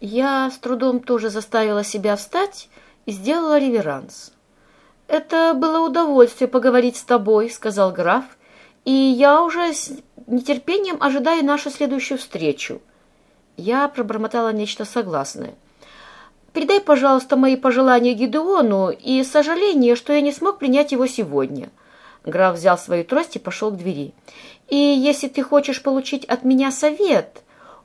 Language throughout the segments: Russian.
Я с трудом тоже заставила себя встать и сделала реверанс. «Это было удовольствие поговорить с тобой», — сказал граф, «и я уже с нетерпением ожидаю нашу следующую встречу». Я пробормотала нечто согласное. «Передай, пожалуйста, мои пожелания Гидеону и сожаление, что я не смог принять его сегодня». Граф взял свою трость и пошел к двери. «И если ты хочешь получить от меня совет...»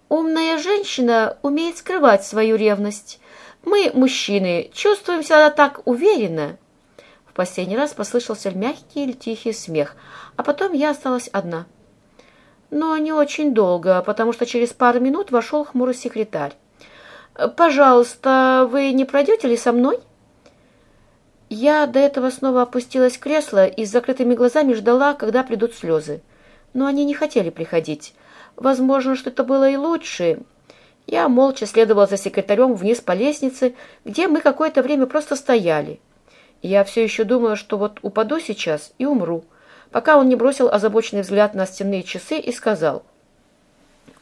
Умная женщина умеет скрывать свою ревность. Мы, мужчины, чувствуем себя так уверенно. В последний раз послышался мягкий или тихий смех, а потом я осталась одна. Но не очень долго, потому что через пару минут вошел хмурый секретарь. «Пожалуйста, вы не пройдете ли со мной?» Я до этого снова опустилась в кресло и с закрытыми глазами ждала, когда придут слезы. Но они не хотели приходить. Возможно, что это было и лучше. Я молча следовал за секретарем вниз по лестнице, где мы какое-то время просто стояли. Я все еще думала, что вот упаду сейчас и умру, пока он не бросил озабоченный взгляд на стенные часы и сказал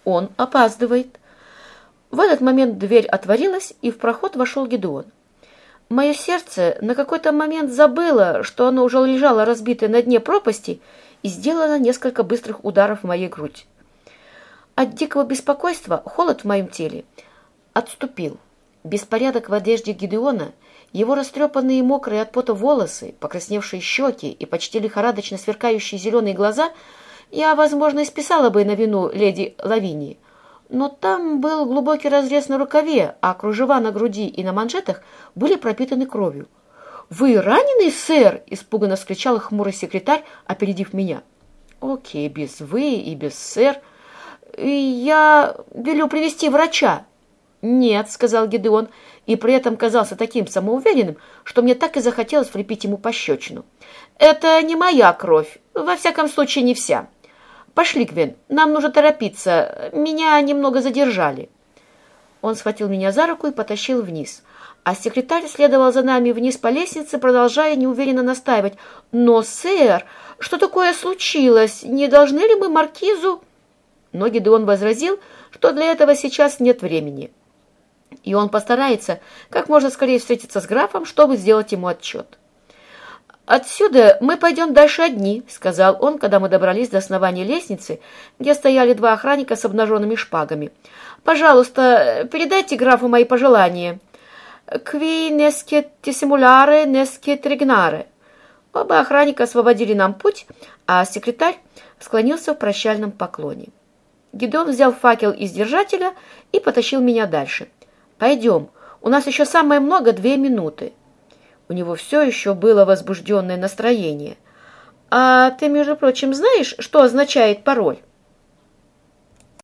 «Он опаздывает». В этот момент дверь отворилась, и в проход вошел Гедеон. Мое сердце на какой-то момент забыло, что оно уже лежало разбитое на дне пропасти, и сделало несколько быстрых ударов в моей грудь. От дикого беспокойства холод в моем теле отступил. Беспорядок в одежде Гидеона, его растрепанные и мокрые от пота волосы, покрасневшие щеки и почти лихорадочно сверкающие зеленые глаза я, возможно, исписала бы на вину леди Лавинии. Но там был глубокий разрез на рукаве, а кружева на груди и на манжетах были пропитаны кровью. «Вы раненый, сэр?» – испуганно вскричал хмурый секретарь, опередив меня. «Окей, без «вы» и без «сэр». «Я велю привести врача». «Нет», — сказал Гедеон, и при этом казался таким самоуверенным, что мне так и захотелось влепить ему пощечину. «Это не моя кровь, во всяком случае не вся. Пошли, Гвен, нам нужно торопиться, меня немного задержали». Он схватил меня за руку и потащил вниз, а секретарь следовал за нами вниз по лестнице, продолжая неуверенно настаивать. «Но, сэр, что такое случилось? Не должны ли мы маркизу...» Но Гедеон возразил, что для этого сейчас нет времени. И он постарается как можно скорее встретиться с графом, чтобы сделать ему отчет. «Отсюда мы пойдем дальше одни», — сказал он, когда мы добрались до основания лестницы, где стояли два охранника с обнаженными шпагами. «Пожалуйста, передайте графу мои пожелания. Кви нескет тисимуляре, нескет регнаре». Оба охранника освободили нам путь, а секретарь склонился в прощальном поклоне. Гидеон взял факел из держателя и потащил меня дальше. «Пойдем, у нас еще самое много две минуты». У него все еще было возбужденное настроение. «А ты, между прочим, знаешь, что означает пароль?»